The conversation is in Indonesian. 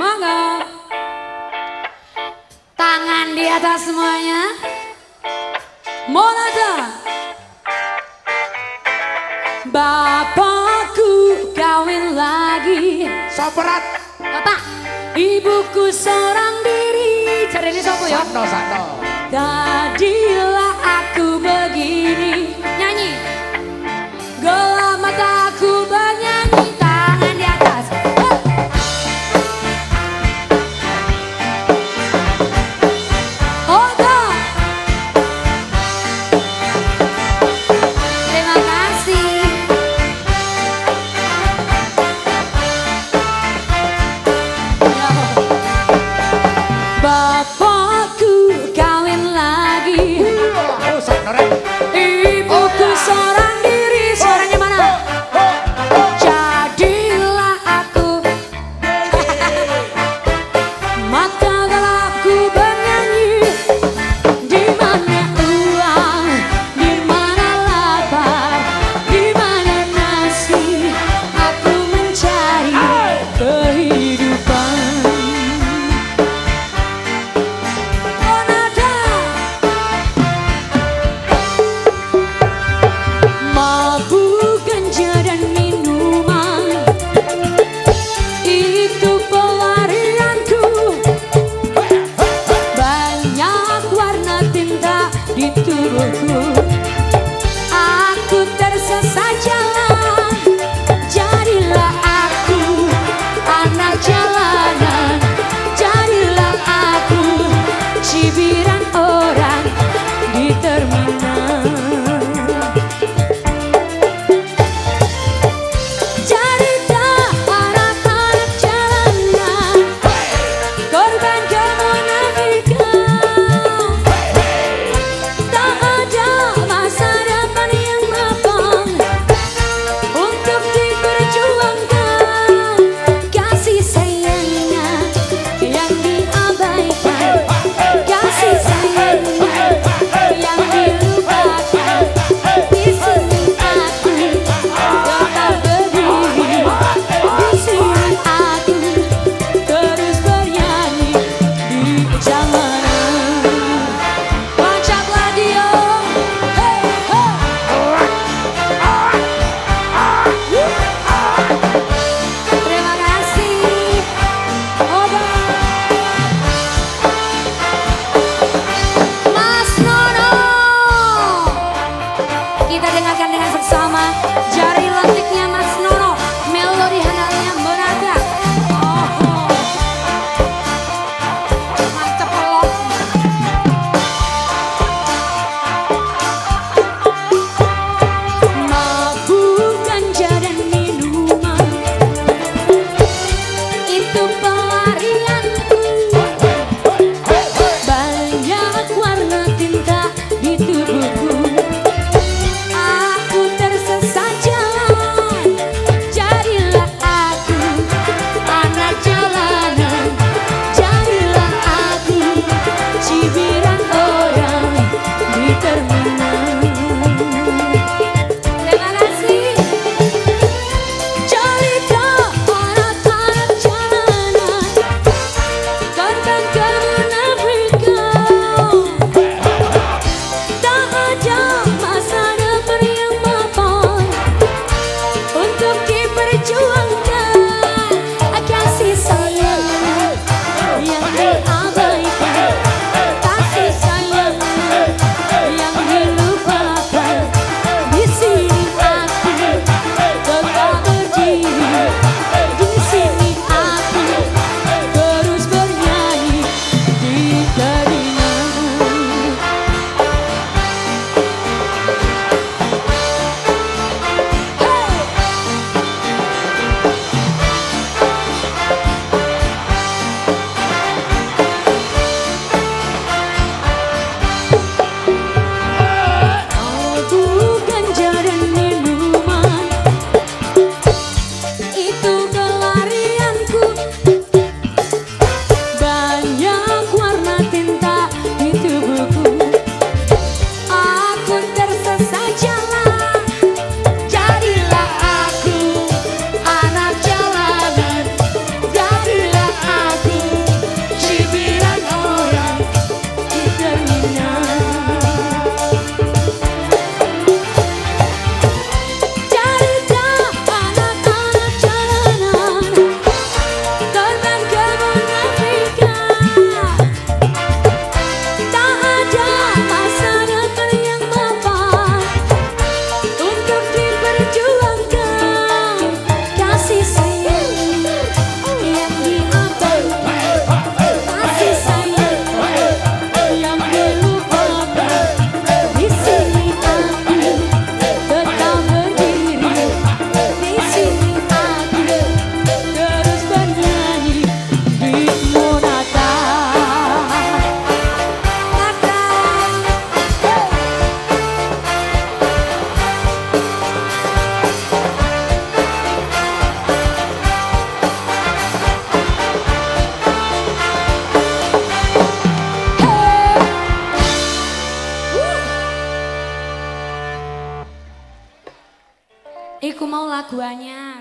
Monggo. Tangan di atas semuanya. Monada. Bapakku kawin lagi. Soperat. Bapak. Ibuku seorang diri. Cari ini sopo ya. Sano, sano. Tadilah aku begini. Iku mau lagu anyar.